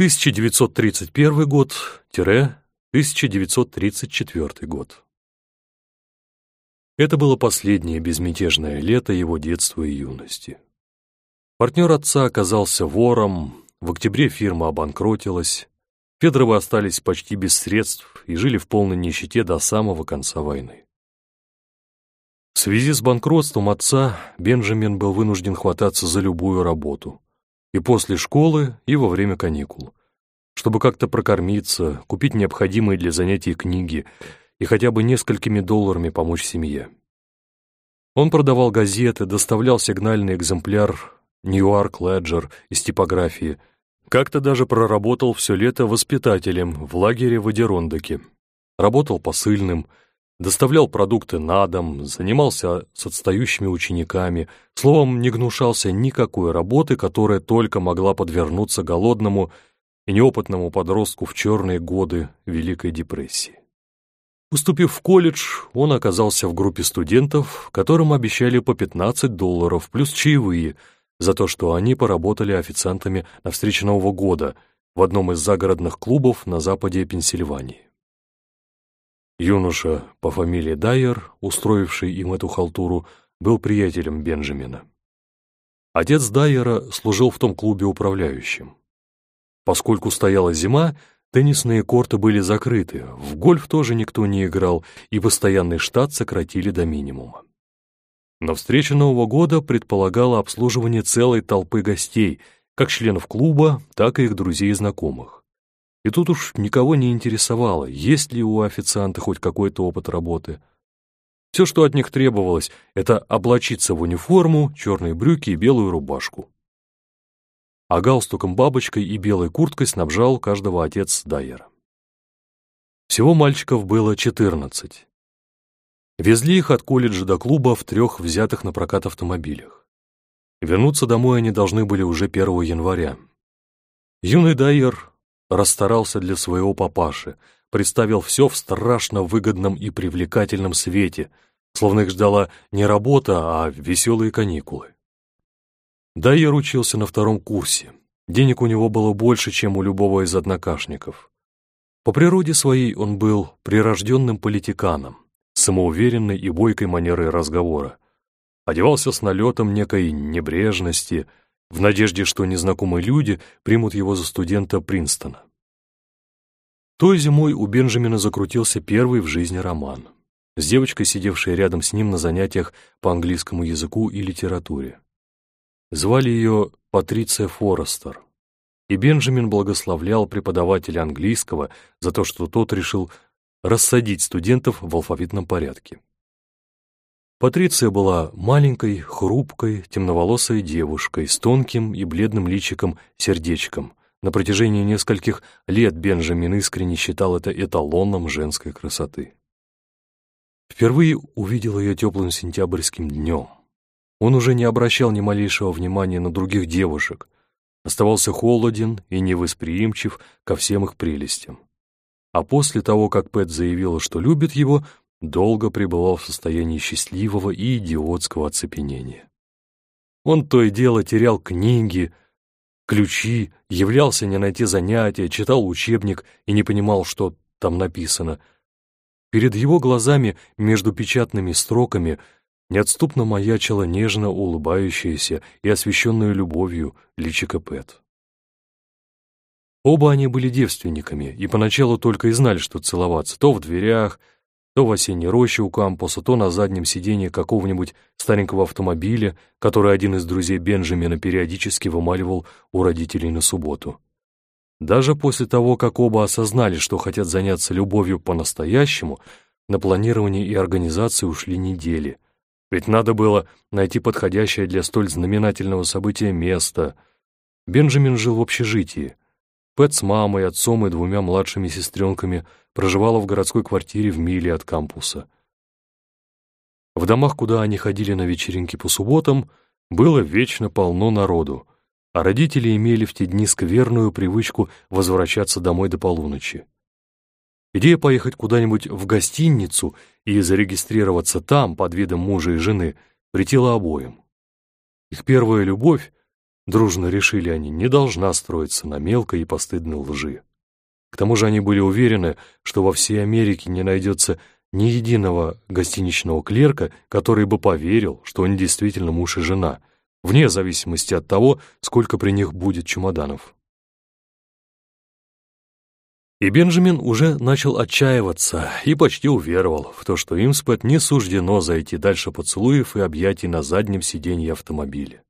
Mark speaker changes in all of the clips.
Speaker 1: 1931 год-1934 год. Это было последнее безмятежное лето его детства и юности. Партнер отца оказался вором, в октябре фирма обанкротилась, Федоровы остались почти без средств и жили в полной нищете до самого конца войны. В связи с банкротством отца Бенджамин был вынужден хвататься за любую работу. И после школы, и во время каникул. Чтобы как-то прокормиться, купить необходимые для занятий книги и хотя бы несколькими долларами помочь семье. Он продавал газеты, доставлял сигнальный экземпляр «Ньюарк Леджер» из типографии – как-то даже проработал все лето воспитателем в лагере в Адерондоке. Работал посыльным, доставлял продукты на дом, занимался с отстающими учениками, словом, не гнушался никакой работы, которая только могла подвернуться голодному и неопытному подростку в черные годы Великой депрессии. Поступив в колледж, он оказался в группе студентов, которым обещали по 15 долларов плюс чаевые – за то, что они поработали официантами на встрече Нового года в одном из загородных клубов на западе Пенсильвании. Юноша по фамилии Дайер, устроивший им эту халтуру, был приятелем Бенджамина. Отец Дайера служил в том клубе управляющим. Поскольку стояла зима, теннисные корты были закрыты, в гольф тоже никто не играл, и постоянный штат сократили до минимума. Но встреча Нового года предполагала обслуживание целой толпы гостей, как членов клуба, так и их друзей и знакомых. И тут уж никого не интересовало, есть ли у официанта хоть какой-то опыт работы. Все, что от них требовалось, это облачиться в униформу, черные брюки и белую рубашку. А галстуком бабочкой и белой курткой снабжал каждого отец Дайера. Всего мальчиков было четырнадцать. Везли их от колледжа до клуба в трех взятых на прокат автомобилях. Вернуться домой они должны были уже 1 января. Юный Дайер расстарался для своего папаши, представил все в страшно выгодном и привлекательном свете, словно их ждала не работа, а веселые каникулы. Дайер учился на втором курсе. Денег у него было больше, чем у любого из однокашников. По природе своей он был прирожденным политиканом самоуверенной и бойкой манерой разговора. Одевался с налетом некой небрежности, в надежде, что незнакомые люди примут его за студента Принстона. Той зимой у Бенджамина закрутился первый в жизни роман с девочкой, сидевшей рядом с ним на занятиях по английскому языку и литературе. Звали ее Патриция Форестер, и Бенджамин благословлял преподавателя английского за то, что тот решил рассадить студентов в алфавитном порядке. Патриция была маленькой, хрупкой, темноволосой девушкой с тонким и бледным личиком-сердечком. На протяжении нескольких лет Бенджамин искренне считал это эталоном женской красоты. Впервые увидел ее теплым сентябрьским днем. Он уже не обращал ни малейшего внимания на других девушек, оставался холоден и невосприимчив ко всем их прелестям а после того, как Пэт заявила, что любит его, долго пребывал в состоянии счастливого и идиотского оцепенения. Он то и дело терял книги, ключи, являлся не на те занятия, читал учебник и не понимал, что там написано. Перед его глазами между печатными строками неотступно маячила нежно улыбающаяся и освещенная любовью личико Пэт. Оба они были девственниками и поначалу только и знали, что целоваться, то в дверях, то в осенней роще у кампуса, то на заднем сиденье какого-нибудь старенького автомобиля, который один из друзей Бенджамина периодически вымаливал у родителей на субботу. Даже после того, как оба осознали, что хотят заняться любовью по-настоящему, на планирование и организацию ушли недели. Ведь надо было найти подходящее для столь знаменательного события место. Бенджамин жил в общежитии, Пэт с мамой, отцом и двумя младшими сестренками проживала в городской квартире в миле от кампуса. В домах, куда они ходили на вечеринки по субботам, было вечно полно народу, а родители имели в те дни скверную привычку возвращаться домой до полуночи. Идея поехать куда-нибудь в гостиницу и зарегистрироваться там под видом мужа и жены претила обоим. Их первая любовь дружно решили они, не должна строиться на мелкой и постыдной лжи. К тому же они были уверены, что во всей Америке не найдется ни единого гостиничного клерка, который бы поверил, что они действительно муж и жена, вне зависимости от того, сколько при них будет чемоданов. И Бенджамин уже начал отчаиваться и почти уверовал в то, что им с Пэт не суждено зайти дальше поцелуев и объятий на заднем сиденье автомобиля.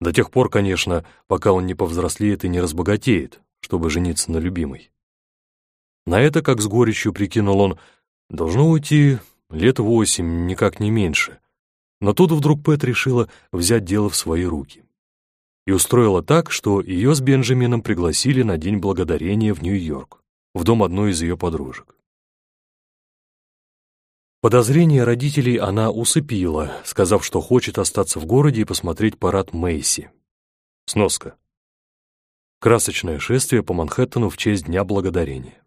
Speaker 1: До тех пор, конечно, пока он не повзрослеет и не разбогатеет, чтобы жениться на любимой. На это, как с горечью прикинул он, должно уйти лет восемь, никак не меньше. Но тут вдруг Пэт решила взять дело в свои руки и устроила так, что ее с Бенджамином пригласили на День Благодарения в Нью-Йорк, в дом одной из ее подружек. Подозрения родителей она усыпила, сказав, что хочет остаться в городе и посмотреть парад Мэйси. Сноска. Красочное шествие по Манхэттену в честь Дня Благодарения.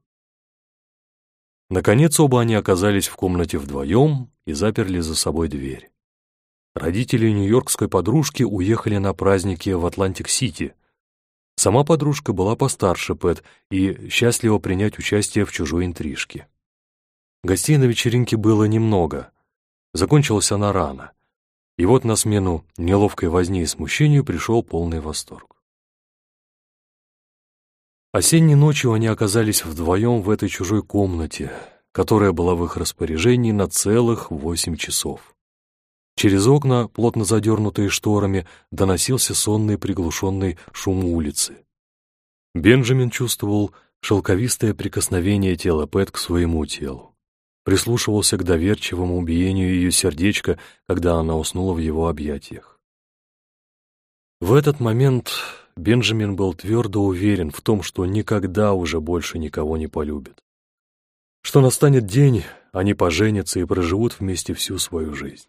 Speaker 1: Наконец оба они оказались в комнате вдвоем и заперли за собой дверь. Родители нью-йоркской подружки уехали на праздники в Атлантик-Сити. Сама подружка была постарше Пэт и счастлива принять участие в чужой интрижке. Гостей на вечеринке было немного. Закончилась она рано. И вот на смену неловкой возни и смущению пришел полный восторг. Осенней ночью они оказались вдвоем в этой чужой комнате, которая была в их распоряжении на целых восемь часов. Через окна, плотно задернутые шторами, доносился сонный приглушенный шум улицы. Бенджамин чувствовал шелковистое прикосновение тела Пэт к своему телу. Прислушивался к доверчивому биению ее сердечка, когда она уснула в его объятиях. В этот момент Бенджамин был твердо уверен в том, что никогда уже больше никого не полюбит. Что настанет день, они поженятся и проживут вместе всю свою жизнь.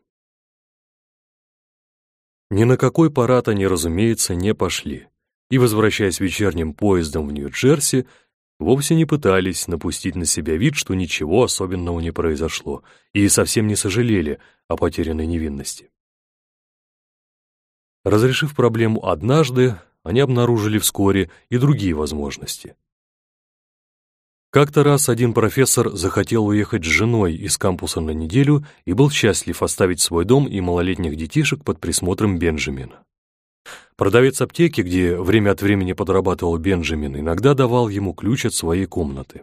Speaker 1: Ни на какой парад они, разумеется, не пошли, и, возвращаясь вечерним поездом в Нью-Джерси, вовсе не пытались напустить на себя вид, что ничего особенного не произошло, и совсем не сожалели о потерянной невинности. Разрешив проблему однажды, они обнаружили вскоре и другие возможности. Как-то раз один профессор захотел уехать с женой из кампуса на неделю и был счастлив оставить свой дом и малолетних детишек под присмотром Бенджамина. Продавец аптеки, где время от времени подрабатывал Бенджамин, иногда давал ему ключ от своей комнаты.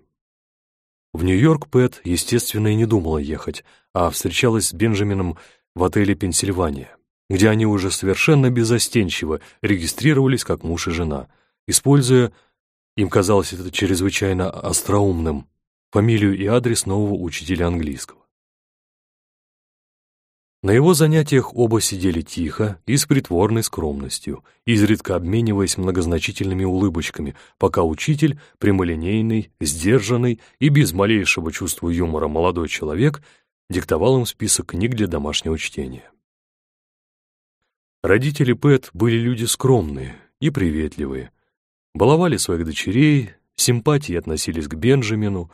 Speaker 1: В Нью-Йорк Пэт, естественно, и не думала ехать, а встречалась с Бенджамином в отеле «Пенсильвания», где они уже совершенно безостенчиво регистрировались как муж и жена, используя им казалось это чрезвычайно остроумным, фамилию и адрес нового учителя английского. На его занятиях оба сидели тихо и с притворной скромностью, изредка обмениваясь многозначительными улыбочками, пока учитель, прямолинейный, сдержанный и без малейшего чувства юмора молодой человек, диктовал им список книг для домашнего чтения. Родители Пэт были люди скромные и приветливые, баловали своих дочерей, симпатии относились к Бенджамину.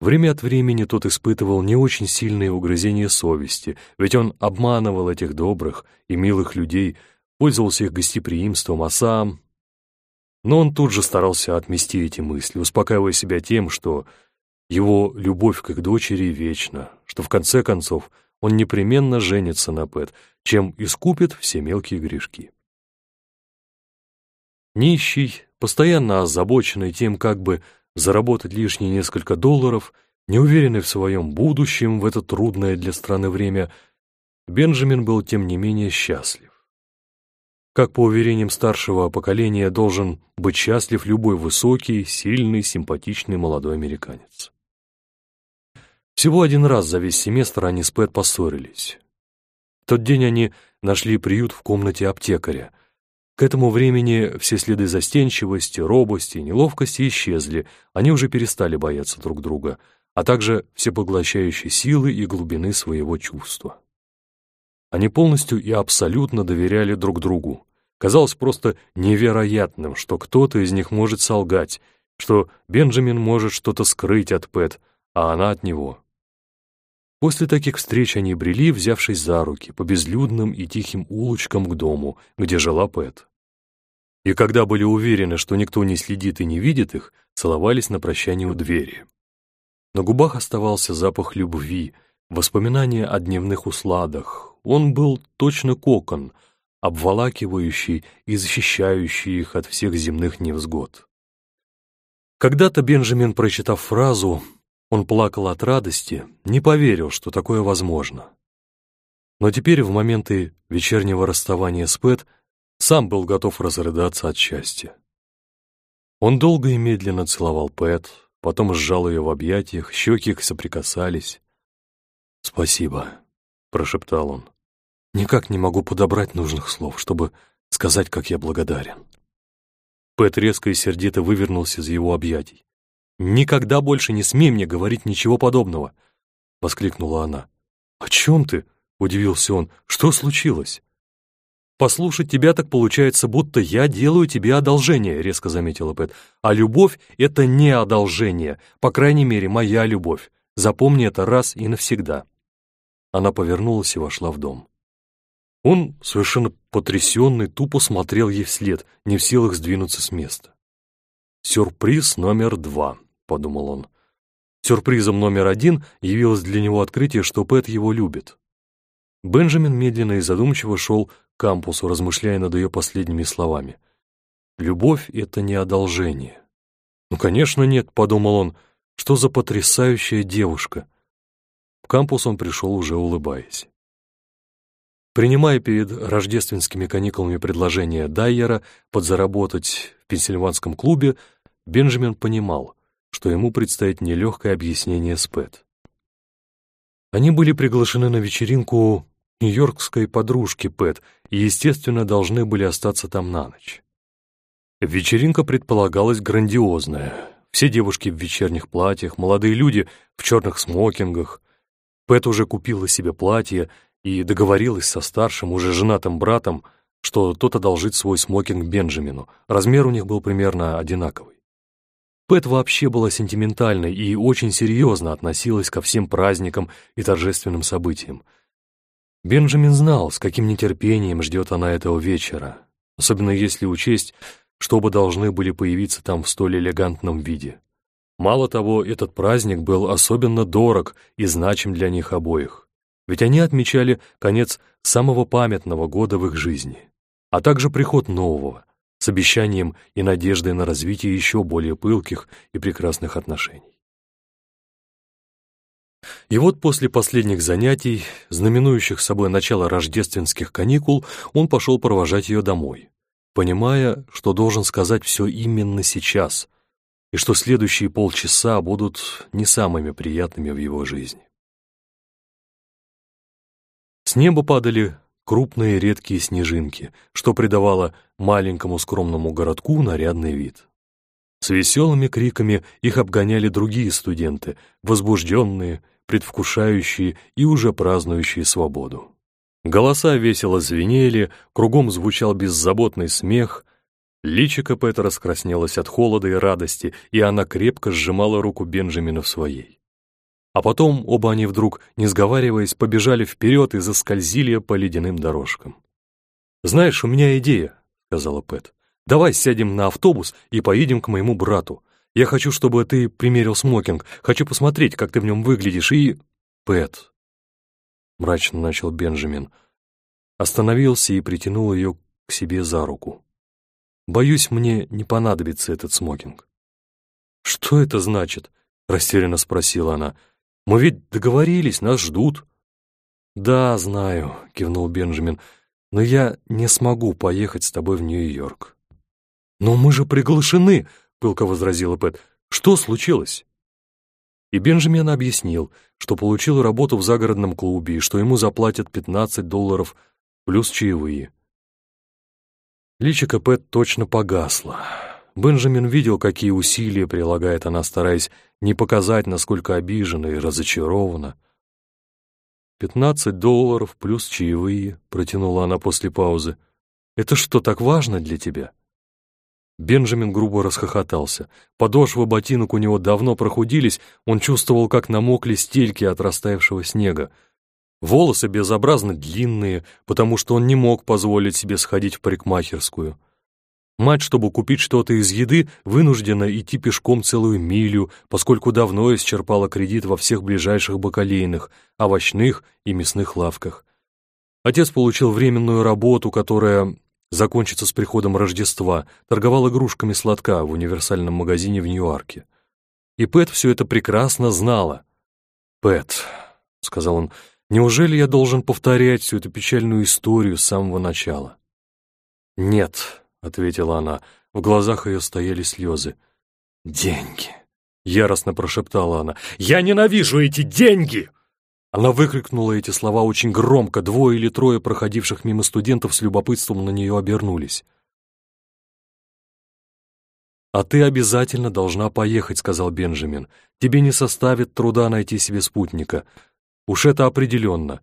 Speaker 1: Время от времени тот испытывал не очень сильные угрызения совести, ведь он обманывал этих добрых и милых людей, пользовался их гостеприимством, а сам... Но он тут же старался отмести эти мысли, успокаивая себя тем, что его любовь к их дочери вечна, что в конце концов он непременно женится на Пэт, чем искупит все мелкие грешки. Нищий, постоянно озабоченный тем, как бы заработать лишние несколько долларов, неуверенный в своем будущем в это трудное для страны время, Бенджамин был тем не менее счастлив. Как по уверениям старшего поколения должен быть счастлив любой высокий, сильный, симпатичный молодой американец. Всего один раз за весь семестр они с Пэт поссорились. В тот день они нашли приют в комнате аптекаря — к этому времени все следы застенчивости, робости неловкости исчезли, они уже перестали бояться друг друга, а также всепоглощающей силы и глубины своего чувства. Они полностью и абсолютно доверяли друг другу. Казалось просто невероятным, что кто-то из них может солгать, что Бенджамин может что-то скрыть от Пэт, а она от него. После таких встреч они брели, взявшись за руки, по безлюдным и тихим улочкам к дому, где жила Пэт. И когда были уверены, что никто не следит и не видит их, целовались на прощание у двери. На губах оставался запах любви, воспоминания о дневных усладах. Он был точно кокон, обволакивающий и защищающий их от всех земных невзгод. Когда-то Бенджамин, прочитав фразу «он плакал от радости», не поверил, что такое возможно. Но теперь, в моменты вечернего расставания с Пэт, сам был готов разрыдаться от счастья. Он долго и медленно целовал Пэт, потом сжал ее в объятиях, щеки их соприкасались. «Спасибо», — прошептал он. «Никак не могу подобрать нужных слов, чтобы сказать, как я благодарен». Пэт резко и сердито вывернулся из его объятий. «Никогда больше не смей мне говорить ничего подобного!» — воскликнула она. «О чем ты?» — удивился он. «Что случилось?» «Послушать тебя так получается, будто я делаю тебе одолжение», — резко заметила Пэт. «А любовь — это не одолжение, по крайней мере, моя любовь. Запомни это раз и навсегда». Она повернулась и вошла в дом. Он, совершенно потрясенный, тупо смотрел ей вслед, не в силах сдвинуться с места. «Сюрприз номер два», — подумал он. Сюрпризом номер один явилось для него открытие, что Пэт его любит. Бенджамин медленно и задумчиво шел кампусу, размышляя над ее последними словами. «Любовь — это не одолжение». «Ну, конечно, нет», — подумал он, — «что за потрясающая девушка». В кампус он пришел уже улыбаясь. Принимая перед рождественскими каникулами предложение Дайера подзаработать в пенсильванском клубе, Бенджамин понимал, что ему предстоит нелегкое объяснение с Пэт. Они были приглашены на вечеринку нью-йоркской подружки Пэт и, естественно, должны были остаться там на ночь. Вечеринка предполагалась грандиозная. Все девушки в вечерних платьях, молодые люди в черных смокингах. Пэт уже купила себе платье и договорилась со старшим, уже женатым братом, что тот одолжит свой смокинг Бенджамину. Размер у них был примерно одинаковый. Пэт вообще была сентиментальной и очень серьезно относилась ко всем праздникам и торжественным событиям. Бенджамин знал, с каким нетерпением ждет она этого вечера, особенно если учесть, что оба должны были появиться там в столь элегантном виде. Мало того, этот праздник был особенно дорог и значим для них обоих, ведь они отмечали конец самого памятного года в их жизни, а также приход нового, с обещанием и надеждой на развитие еще более пылких и прекрасных отношений. И вот после последних занятий, знаменующих собой начало рождественских каникул, он пошел провожать ее домой, понимая, что должен сказать все именно сейчас, и что следующие полчаса будут не самыми приятными в его жизни. С неба падали крупные редкие снежинки, что придавало маленькому скромному городку нарядный вид. С веселыми криками их обгоняли другие студенты, возбужденные, предвкушающие и уже празднующие свободу. Голоса весело звенели, кругом звучал беззаботный смех. Личико Пэта раскраснелось от холода и радости, и она крепко сжимала руку Бенджамина в своей. А потом оба они вдруг, не сговариваясь, побежали вперед и заскользили по ледяным дорожкам. «Знаешь, у меня идея», — сказала Пэт. «Давай сядем на автобус и поедем к моему брату. Я хочу, чтобы ты примерил смокинг. Хочу посмотреть, как ты в нем выглядишь, и...» «Пэт», — мрачно начал Бенджамин, остановился и притянул ее к себе за руку. «Боюсь, мне не понадобится этот смокинг». «Что это значит?» — растерянно спросила она. «Мы ведь договорились, нас ждут». «Да, знаю», — кивнул Бенджамин, «но я не смогу поехать с тобой в Нью-Йорк». «Но мы же приглашены!» — пылко возразила Пэт. «Что случилось?» И Бенджамин объяснил, что получил работу в загородном клубе и что ему заплатят 15 долларов плюс чаевые. Личико Пэт точно погасло. Бенджамин видел, какие усилия прилагает она, стараясь не показать, насколько обижена и разочарована. «Пятнадцать долларов плюс чаевые», — протянула она после паузы. «Это что, так важно для тебя?» Бенджамин грубо расхохотался. Подошвы ботинок у него давно прохудились, он чувствовал, как намокли стельки от растаявшего снега. Волосы безобразно длинные, потому что он не мог позволить себе сходить в парикмахерскую. Мать, чтобы купить что-то из еды, вынуждена идти пешком целую милю, поскольку давно исчерпала кредит во всех ближайших бакалейных, овощных и мясных лавках. Отец получил временную работу, которая закончится с приходом Рождества, торговал игрушками сладка в универсальном магазине в Ньюарке. И Пэт все это прекрасно знала. «Пэт», — сказал он, — «неужели я должен повторять всю эту печальную историю с самого начала?» «Нет», — ответила она. В глазах ее стояли слезы. «Деньги!» — яростно прошептала она. «Я ненавижу эти деньги!» Она выкрикнула эти слова очень громко. Двое или трое проходивших мимо студентов с любопытством на нее обернулись. «А ты обязательно должна поехать», — сказал Бенджамин. «Тебе не составит труда найти себе спутника. Уж это определенно.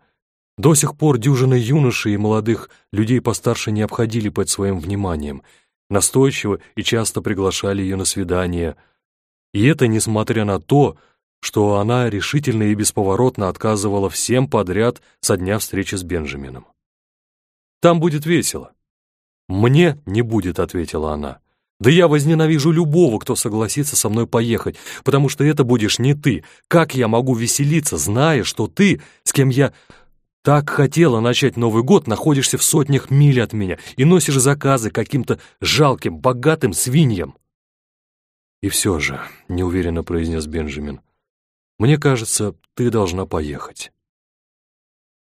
Speaker 1: До сих пор дюжины юношей и молодых людей постарше не обходили под своим вниманием, настойчиво и часто приглашали ее на свидания. И это несмотря на то, что она решительно и бесповоротно отказывала всем подряд со дня встречи с Бенджамином. «Там будет весело». «Мне не будет», — ответила она. «Да я возненавижу любого, кто согласится со мной поехать, потому что это будешь не ты. Как я могу веселиться, зная, что ты, с кем я так хотела начать Новый год, находишься в сотнях миль от меня и носишь заказы каким-то жалким, богатым свиньям. И все же, — неуверенно произнес Бенджамин, — мне кажется, ты должна поехать.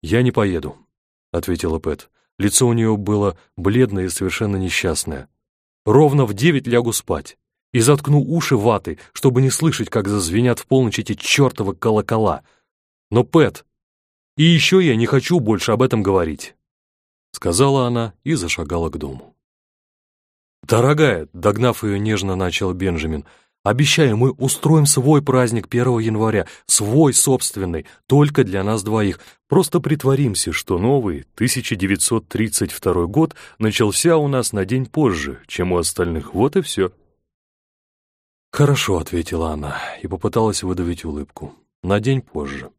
Speaker 1: Я не поеду, — ответила Пэт. Лицо у нее было бледное и совершенно несчастное. Ровно в девять лягу спать и заткну уши ватой, чтобы не слышать, как зазвенят в полночь эти чертовы колокола. Но, Пэт, и еще я не хочу больше об этом говорить», — сказала она и зашагала к дому. «Дорогая», — догнав ее нежно, начал Бенджамин, «обещаю, мы устроим свой праздник 1 января, свой собственный, только для нас двоих. Просто притворимся, что новый 1932 год начался у нас на день позже, чем у остальных. Вот и все». «Хорошо», — ответила она и попыталась выдавить улыбку. «На день позже».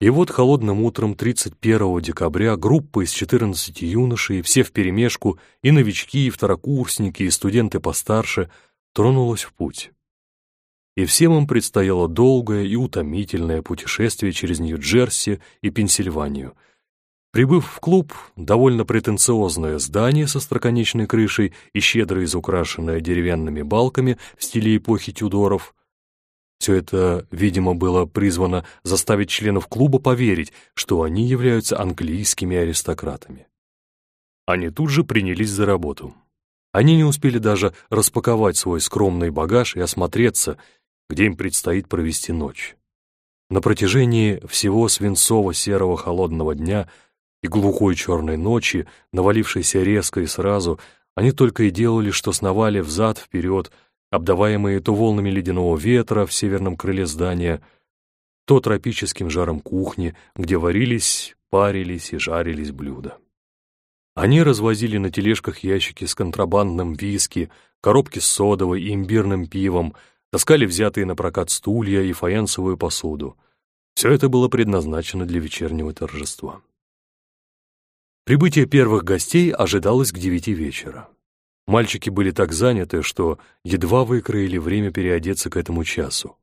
Speaker 1: И вот холодным утром 31 декабря группа из 14 юношей, все вперемешку, и новички, и второкурсники, и студенты постарше, тронулась в путь. И всем им предстояло долгое и утомительное путешествие через Нью-Джерси и Пенсильванию. Прибыв в клуб, довольно претенциозное здание со строконечной крышей и щедро изукрашенное деревянными балками в стиле эпохи Тюдоров, все это, видимо, было призвано заставить членов клуба поверить, что они являются английскими аристократами. Они тут же принялись за работу. Они не успели даже распаковать свой скромный багаж и осмотреться, где им предстоит провести ночь. На протяжении всего свинцово-серого холодного дня и глухой черной ночи, навалившейся резко и сразу, они только и делали, что сновали взад-вперед, обдаваемые то волнами ледяного ветра в северном крыле здания, то тропическим жаром кухни, где варились, парились и жарились блюда. Они развозили на тележках ящики с контрабандным виски, коробки с содовой и имбирным пивом, таскали взятые на прокат стулья и фаянсовую посуду. Все это было предназначено для вечернего торжества. Прибытие первых гостей ожидалось к девяти вечера. Мальчики были так заняты, что едва выкроили время переодеться к этому часу.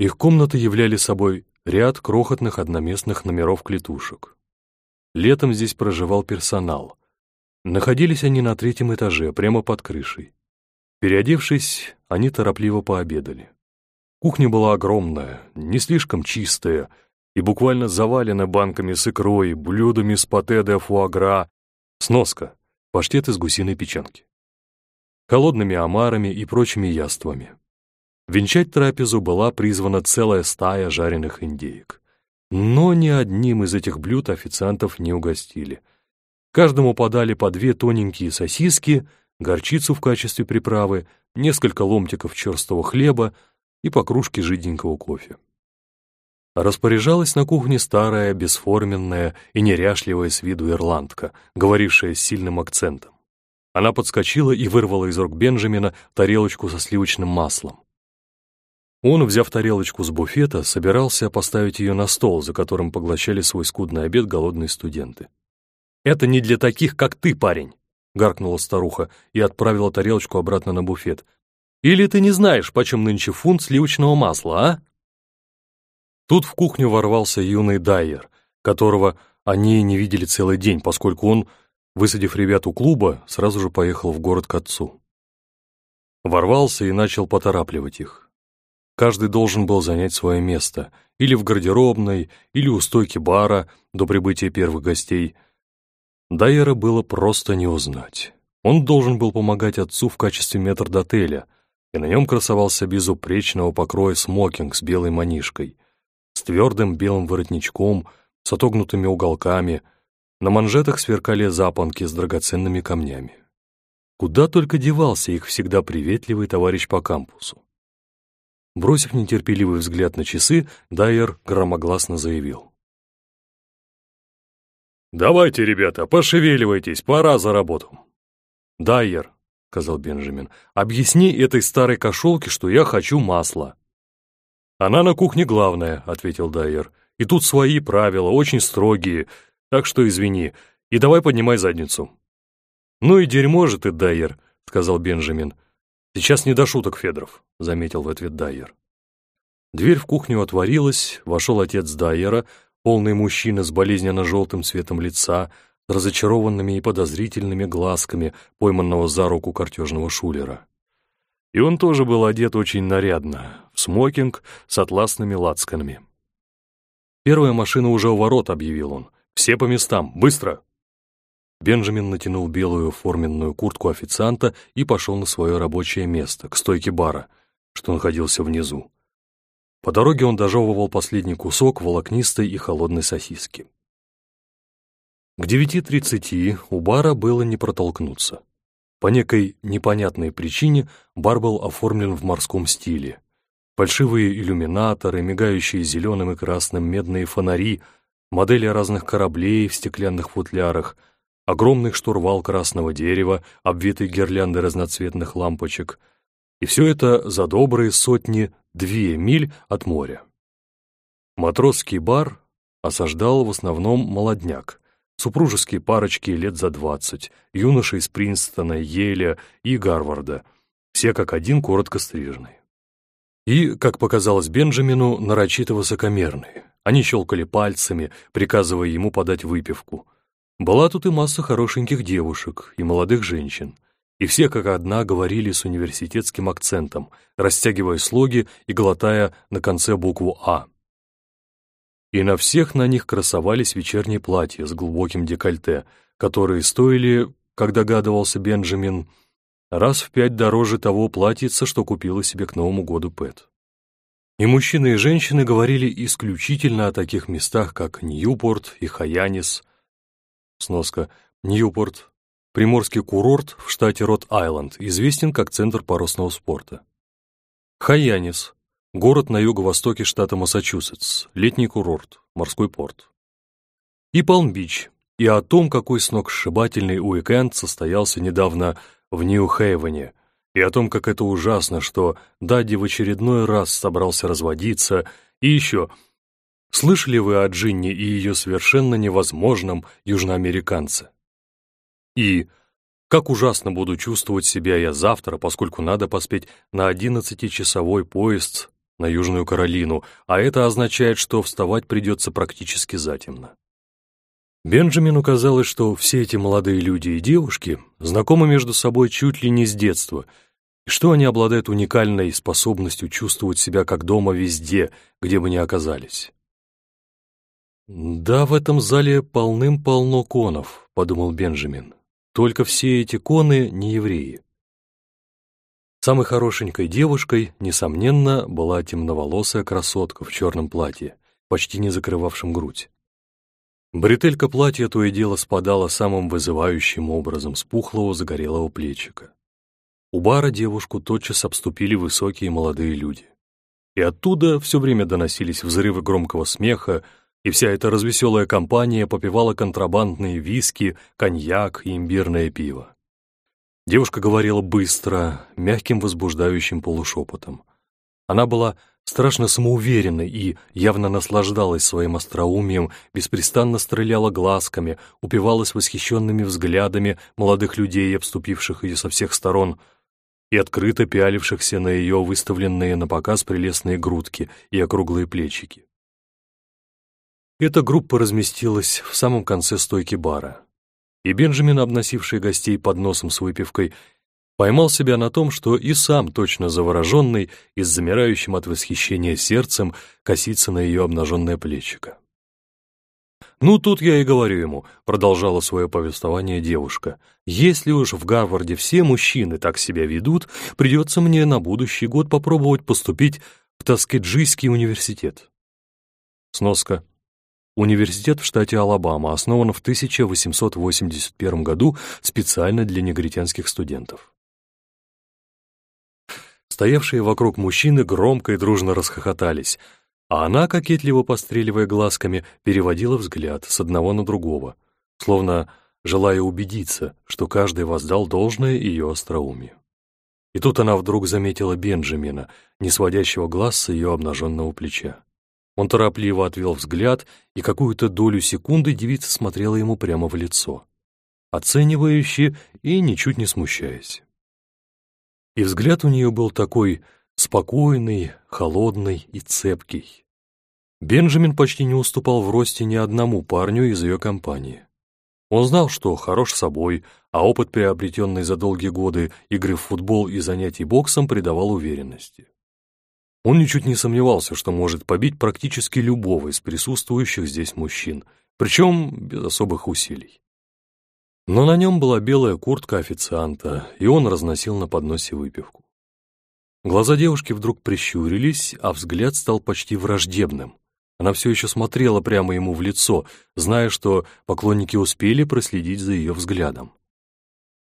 Speaker 1: Их комнаты являли собой ряд крохотных одноместных номеров клетушек. Летом здесь проживал персонал. Находились они на третьем этаже, прямо под крышей. Переодевшись, они торопливо пообедали. Кухня была огромная, не слишком чистая и буквально завалена банками с икрой, блюдами с пате де фуагра. Сноска паштет из гусиной печенки, холодными омарами и прочими яствами. Венчать трапезу была призвана целая стая жареных индеек. Но ни одним из этих блюд официантов не угостили. Каждому подали по две тоненькие сосиски, горчицу в качестве приправы, несколько ломтиков черстого хлеба и по кружке жиденького кофе. Распоряжалась на кухне старая, бесформенная и неряшливая с виду ирландка, говорившая с сильным акцентом. Она подскочила и вырвала из рук Бенджамина тарелочку со сливочным маслом. Он, взяв тарелочку с буфета, собирался поставить ее на стол, за которым поглощали свой скудный обед голодные студенты. «Это не для таких, как ты, парень!» — гаркнула старуха и отправила тарелочку обратно на буфет. «Или ты не знаешь, почем нынче фунт сливочного масла, а?» Тут в кухню ворвался юный Дайер, которого они не видели целый день, поскольку он, высадив ребят у клуба, сразу же поехал в город к отцу. Ворвался и начал поторапливать их. Каждый должен был занять свое место, или в гардеробной, или у стойки бара до прибытия первых гостей — Дайера было просто не узнать. Он должен был помогать отцу в качестве метрдотеля, и на нем красовался безупречного покроя смокинг с белой манишкой, с твердым белым воротничком, с отогнутыми уголками, на манжетах сверкали запонки с драгоценными камнями. Куда только девался их всегда приветливый товарищ по кампусу. Бросив нетерпеливый взгляд на часы, Дайер громогласно заявил. «Давайте, ребята, пошевеливайтесь, пора за работу». «Дайер», — сказал Бенджамин, — «объясни этой старой кошелке, что я хочу масла». «Она на кухне главная», — ответил Дайер. «И тут свои правила, очень строгие, так что извини, и давай поднимай задницу». «Ну и дерьмо же ты, Дайер», — сказал Бенджамин. «Сейчас не до шуток, Федоров», — заметил в ответ Дайер. Дверь в кухню отворилась, вошел отец Дайера, полный мужчина с болезненно-желтым цветом лица, разочарованными и подозрительными глазками пойманного за руку картежного шулера. И он тоже был одет очень нарядно, в смокинг с атласными лацканами. «Первая машина уже у ворот», — объявил он. «Все по местам, быстро!» Бенджамин натянул белую форменную куртку официанта и пошел на свое рабочее место, к стойке бара, что находился внизу. По дороге он дожевывал последний кусок волокнистой и холодной сосиски. К 9.30 у бара было не протолкнуться. По некой непонятной причине бар был оформлен в морском стиле. Фальшивые иллюминаторы, мигающие зеленым и красным медные фонари, модели разных кораблей в стеклянных футлярах, огромный штурвал красного дерева, обвитый гирляндой разноцветных лампочек. И все это за добрые сотни две миль от моря. Матросский бар осаждал в основном молодняк, супружеские парочки лет за двадцать, юноши из Принстона, Еля и Гарварда, все как один коротко стриженные. И, как показалось Бенджамину, нарочито высокомерные. Они щелкали пальцами, приказывая ему подать выпивку. Была тут и масса хорошеньких девушек и молодых женщин — и все как одна говорили с университетским акцентом, растягивая слоги и глотая на конце букву «А». И на всех на них красовались вечерние платья с глубоким декольте, которые стоили, как догадывался Бенджамин, раз в пять дороже того платьица, что купила себе к Новому году Пэт. И мужчины и женщины говорили исключительно о таких местах, как Ньюпорт и Хаянис. Сноска. Ньюпорт Приморский курорт в штате Рот-Айленд известен как центр парусного спорта. Хайянис – город на юго-востоке штата Массачусетс, летний курорт, морской порт. И Палм-Бич, и о том, какой сногсшибательный уикенд состоялся недавно в Нью-Хейвене, и о том, как это ужасно, что Дади в очередной раз собрался разводиться, и еще – слышали вы о Джинни и ее совершенно невозможном южноамериканце? И как ужасно буду чувствовать себя я завтра, поскольку надо поспеть на одиннадцатичасовой поезд на Южную Каролину, а это означает, что вставать придется практически затемно. Бенджамину казалось, что все эти молодые люди и девушки знакомы между собой чуть ли не с детства, и что они обладают уникальной способностью чувствовать себя как дома везде, где бы ни оказались. «Да, в этом зале полным-полно конов», — подумал Бенджамин. Только все эти коны не евреи. Самой хорошенькой девушкой, несомненно, была темноволосая красотка в черном платье, почти не закрывавшем грудь. Бретелька платья то и дело спадала самым вызывающим образом с пухлого загорелого плечика. У бара девушку тотчас обступили высокие молодые люди. И оттуда все время доносились взрывы громкого смеха, и вся эта развеселая компания попивала контрабандные виски, коньяк и имбирное пиво. Девушка говорила быстро, мягким возбуждающим полушепотом. Она была страшно самоуверенной и явно наслаждалась своим остроумием, беспрестанно стреляла глазками, упивалась восхищенными взглядами молодых людей, обступивших ее со всех сторон, и открыто пялившихся на ее выставленные на показ прелестные грудки и округлые плечики. Эта группа разместилась в самом конце стойки бара, и Бенджамин, обносивший гостей под носом с выпивкой, поймал себя на том, что и сам, точно завороженный и с замирающим от восхищения сердцем, косится на ее обнаженное плечико. «Ну, тут я и говорю ему», — продолжала свое повествование девушка, «если уж в Гарварде все мужчины так себя ведут, придется мне на будущий год попробовать поступить в Таскеджийский университет». Сноска. Университет в штате Алабама основан в 1881 году специально для негритянских студентов. Стоявшие вокруг мужчины громко и дружно расхохотались, а она, кокетливо постреливая глазками, переводила взгляд с одного на другого, словно желая убедиться, что каждый воздал должное ее остроумию. И тут она вдруг заметила Бенджамина, не сводящего глаз с ее обнаженного плеча. Он торопливо отвел взгляд, и какую-то долю секунды девица смотрела ему прямо в лицо, оценивающе и ничуть не смущаясь. И взгляд у нее был такой спокойный, холодный и цепкий. Бенджамин почти не уступал в росте ни одному парню из ее компании. Он знал, что хорош собой, а опыт, приобретенный за долгие годы игры в футбол и занятий боксом, придавал уверенности. Он ничуть не сомневался, что может побить практически любого из присутствующих здесь мужчин, причем без особых усилий. Но на нем была белая куртка официанта, и он разносил на подносе выпивку. Глаза девушки вдруг прищурились, а взгляд стал почти враждебным. Она все еще смотрела прямо ему в лицо, зная, что поклонники успели проследить за ее взглядом.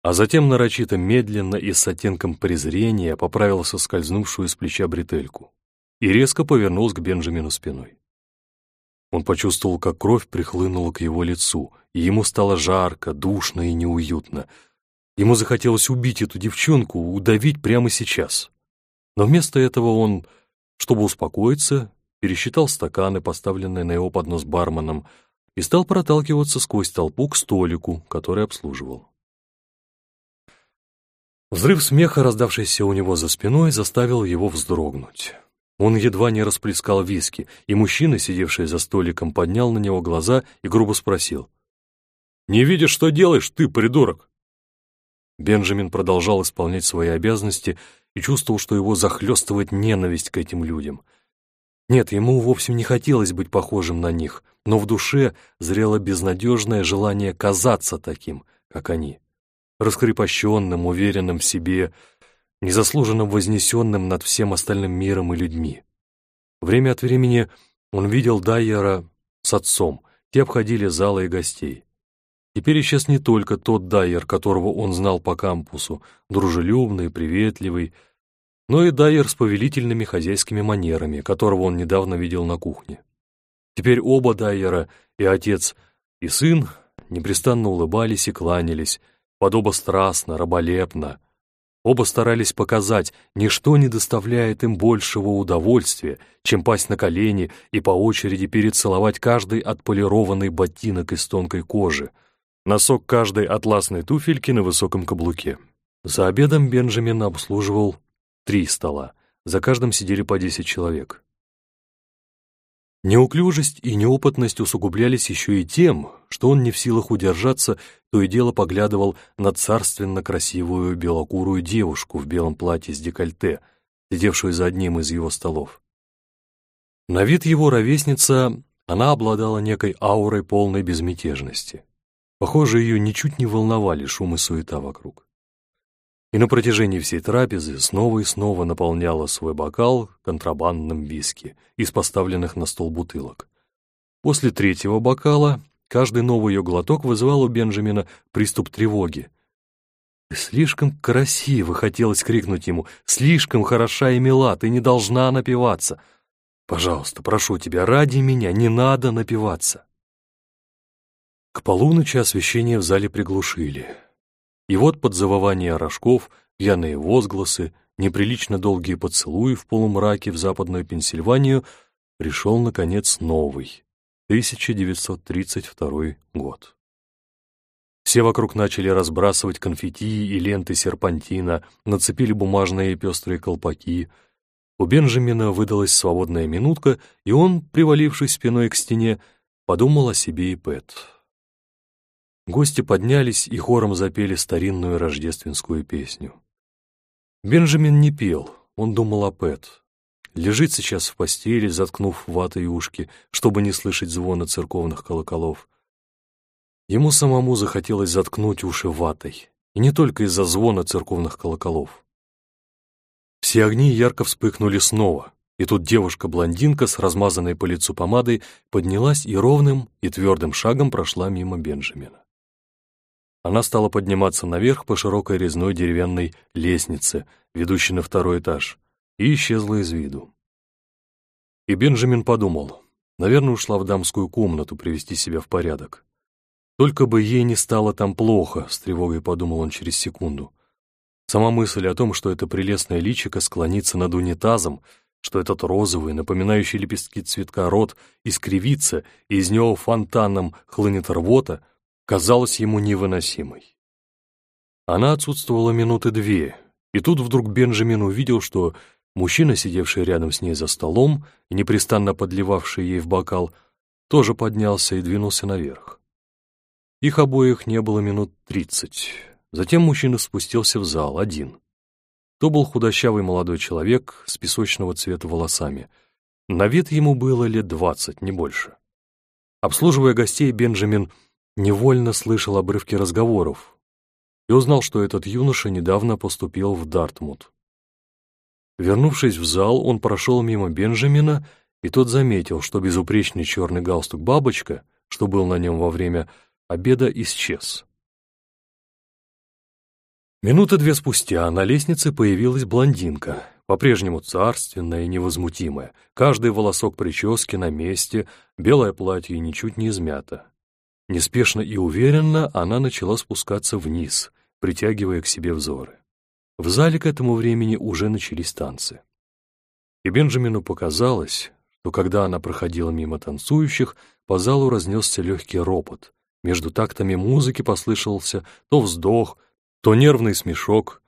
Speaker 1: А затем нарочито медленно и с оттенком презрения поправил соскользнувшую с плеча бретельку и резко повернулся к Бенджамину спиной. Он почувствовал, как кровь прихлынула к его лицу, и ему стало жарко, душно и неуютно. Ему захотелось убить эту девчонку, удавить прямо сейчас. Но вместо этого он, чтобы успокоиться, пересчитал стаканы, поставленные на его поднос барменом, и стал проталкиваться сквозь толпу к столику, который обслуживал. Взрыв смеха, раздавшийся у него за спиной, заставил его вздрогнуть. Он едва не расплескал виски, и мужчина, сидевший за столиком, поднял на него глаза и грубо спросил. «Не видишь, что делаешь, ты, придурок?» Бенджамин продолжал исполнять свои обязанности и чувствовал, что его захлестывает ненависть к этим людям. Нет, ему вовсе не хотелось быть похожим на них, но в душе зрело безнадежное желание казаться таким, как они. Раскрепощенным, уверенным в себе, незаслуженно вознесенным над всем остальным миром и людьми. Время от времени он видел Дайера с отцом, те обходили залы и гостей. Теперь исчез не только тот Дайер, которого он знал по кампусу, дружелюбный, приветливый, но и Дайер с повелительными хозяйскими манерами, которого он недавно видел на кухне. Теперь оба Дайера, и отец, и сын, непрестанно улыбались и кланялись, подобострастно, раболепно, Оба старались показать, ничто не доставляет им большего удовольствия, чем пасть на колени и по очереди перецеловать каждый отполированный ботинок из тонкой кожи, носок каждой атласной туфельки на высоком каблуке. За обедом Бенджамин обслуживал три стола, за каждым сидели по десять человек. Неуклюжесть и неопытность усугублялись еще и тем, что он не в силах удержаться, то и дело поглядывал на царственно красивую белокурую девушку в белом платье с декольте, сидевшую за одним из его столов. На вид его ровесница, она обладала некой аурой полной безмятежности. Похоже, ее ничуть не волновали шум и суета вокруг и на протяжении всей трапезы снова и снова наполняла свой бокал контрабандным виски из поставленных на стол бутылок. После третьего бокала каждый новый ее глоток вызывал у Бенджамина приступ тревоги. «Слишком красиво!» — хотелось крикнуть ему. «Слишком хороша и мила, ты не должна напиваться! Пожалуйста, прошу тебя, ради меня, не надо напиваться!» К полуночи освещение в зале приглушили. И вот под завывание рожков, пьяные возгласы, неприлично долгие поцелуи в полумраке в западную Пенсильванию, пришел, наконец, новый, 1932 год. Все вокруг начали разбрасывать конфетти и ленты серпантина, нацепили бумажные пестрые колпаки. У Бенджамина выдалась свободная минутка, и он, привалившись спиной к стене, подумал о себе и Пэт. Гости поднялись и хором запели старинную рождественскую песню. Бенджамин не пел, он думал о Пэт. Лежит сейчас в постели, заткнув ватой ушки, чтобы не слышать звона церковных колоколов. Ему самому захотелось заткнуть уши ватой, и не только из-за звона церковных колоколов. Все огни ярко вспыхнули снова, и тут девушка-блондинка с размазанной по лицу помадой поднялась и ровным и твердым шагом прошла мимо Бенджамина. Она стала подниматься наверх по широкой резной деревянной лестнице, ведущей на второй этаж, и исчезла из виду. И Бенджамин подумал, наверное, ушла в дамскую комнату привести себя в порядок. Только бы ей не стало там плохо, с тревогой подумал он через секунду. Сама мысль о том, что это прелестное личико склонится над унитазом, что этот розовый, напоминающий лепестки цветка рот, искривится, и из него фонтаном хлынет рвота, казалась ему невыносимой. Она отсутствовала минуты две, и тут вдруг Бенджамин увидел, что мужчина, сидевший рядом с ней за столом непрестанно подливавший ей в бокал, тоже поднялся и двинулся наверх. Их обоих не было минут тридцать. Затем мужчина спустился в зал, один. То был худощавый молодой человек с песочного цвета волосами. На вид ему было лет двадцать, не больше. Обслуживая гостей, Бенджамин невольно слышал обрывки разговоров и узнал, что этот юноша недавно поступил в Дартмут. Вернувшись в зал, он прошел мимо Бенджамина, и тот заметил, что безупречный черный галстук-бабочка, что был на нем во время обеда исчез. Минуты две спустя на лестнице появилась блондинка, по-прежнему царственная и невозмутимая, каждый волосок прически на месте, белое платье ничуть не измято. Неспешно и уверенно она начала спускаться вниз, притягивая к себе взоры. В зале к этому времени уже начались танцы. И Бенджамину показалось, что когда она проходила мимо танцующих, по залу разнесся легкий ропот, между тактами музыки послышался то вздох, то нервный смешок,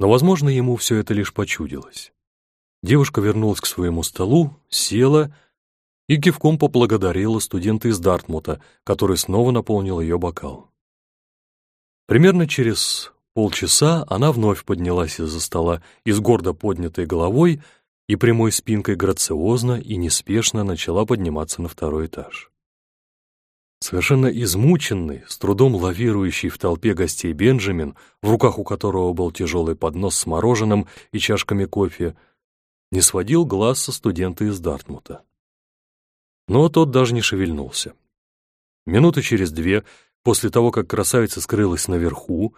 Speaker 1: но, возможно, ему все это лишь почудилось. Девушка вернулась к своему столу, села и кивком поблагодарила студента из Дартмута, который снова наполнил ее бокал. Примерно через полчаса она вновь поднялась из-за стола и с гордо поднятой головой и прямой спинкой грациозно и неспешно начала подниматься на второй этаж. Совершенно измученный, с трудом лавирующий в толпе гостей Бенджамин, в руках у которого был тяжелый поднос с мороженым и чашками кофе, не сводил глаз со студента из Дартмута. Но тот даже не шевельнулся. Минуты через две, после того, как красавица скрылась наверху,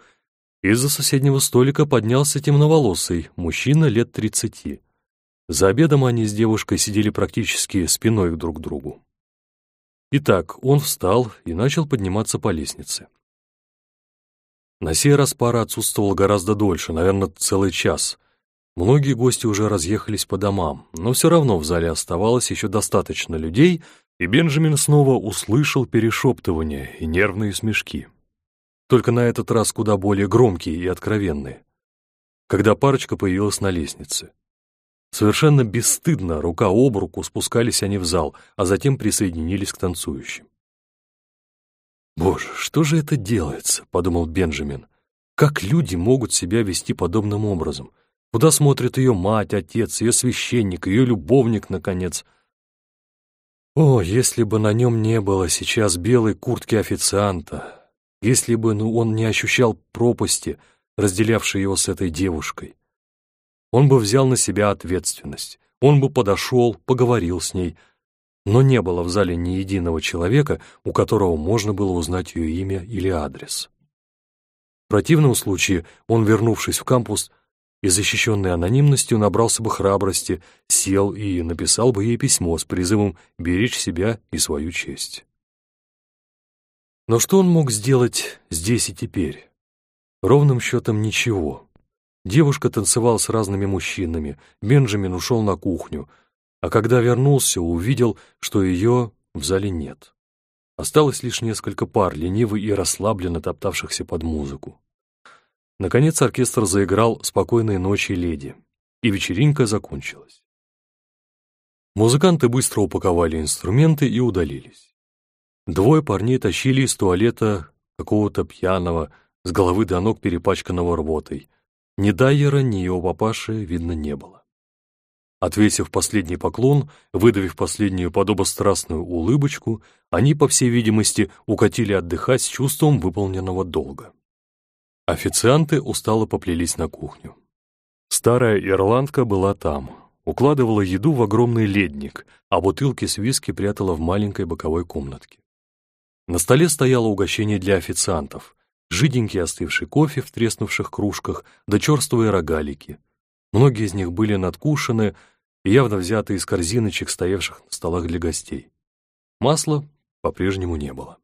Speaker 1: из-за соседнего столика поднялся темноволосый, мужчина лет тридцати. За обедом они с девушкой сидели практически спиной друг к другу. Итак, он встал и начал подниматься по лестнице. На сей раз пара отсутствовала гораздо дольше, наверное, целый час. Многие гости уже разъехались по домам, но все равно в зале оставалось еще достаточно людей, и Бенджамин снова услышал перешептывания и нервные смешки. Только на этот раз куда более громкие и откровенные. Когда парочка появилась на лестнице. Совершенно бесстыдно, рука об руку, спускались они в зал, а затем присоединились к танцующим. «Боже, что же это делается?» — подумал Бенджамин. «Как люди могут себя вести подобным образом? Куда смотрит ее мать, отец, ее священник, ее любовник, наконец?» О, если бы на нем не было сейчас белой куртки официанта, если бы ну, он не ощущал пропасти, разделявшей его с этой девушкой. Он бы взял на себя ответственность, он бы подошел, поговорил с ней, но не было в зале ни единого человека, у которого можно было узнать ее имя или адрес. В противном случае он, вернувшись в кампус и защищенный анонимностью, набрался бы храбрости, сел и написал бы ей письмо с призывом беречь себя и свою честь. Но что он мог сделать здесь и теперь? Ровным счетом ничего. Девушка танцевала с разными мужчинами, Бенджамин ушел на кухню, а когда вернулся, увидел, что ее в зале нет. Осталось лишь несколько пар, лениво и расслабленно топтавшихся под музыку. Наконец оркестр заиграл «Спокойной ночи, леди», и вечеринка закончилась. Музыканты быстро упаковали инструменты и удалились. Двое парней тащили из туалета какого-то пьяного, с головы до ног перепачканного рвотой. Ни Дайера, ни его папаши видно не было. Отвесив последний поклон, выдавив последнюю подобострастную улыбочку, они, по всей видимости, укатили отдыхать с чувством выполненного долга. Официанты устало поплелись на кухню. Старая ирландка была там, укладывала еду в огромный ледник, а бутылки с виски прятала в маленькой боковой комнатке. На столе стояло угощение для официантов, жиденький остывший кофе в треснувших кружках, да черствые рогалики. Многие из них были надкушены и явно взяты из корзиночек, стоявших на столах для гостей. Масла по-прежнему не было.